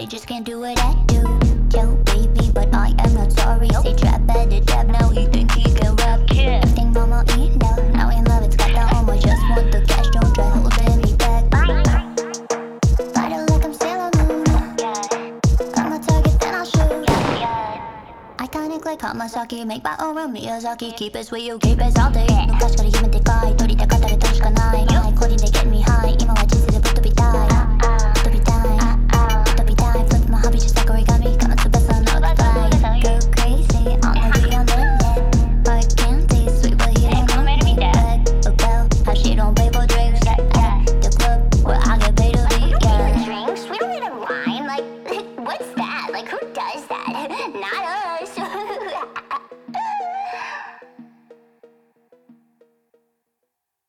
They just can't do what I do Yo baby, but I am not sorry nope. Say trap at the dab, now he think he can rap Yeah Think mama eat now, now in love it's got down home I just want the cash, don't try holding me back Bye. Fighting like I'm Sailor Moon. I'm a target, then I shoot. Iconic like Hamasaki, make my own real Miyazaki Keep it sweet, you keep it salty No cash, gotta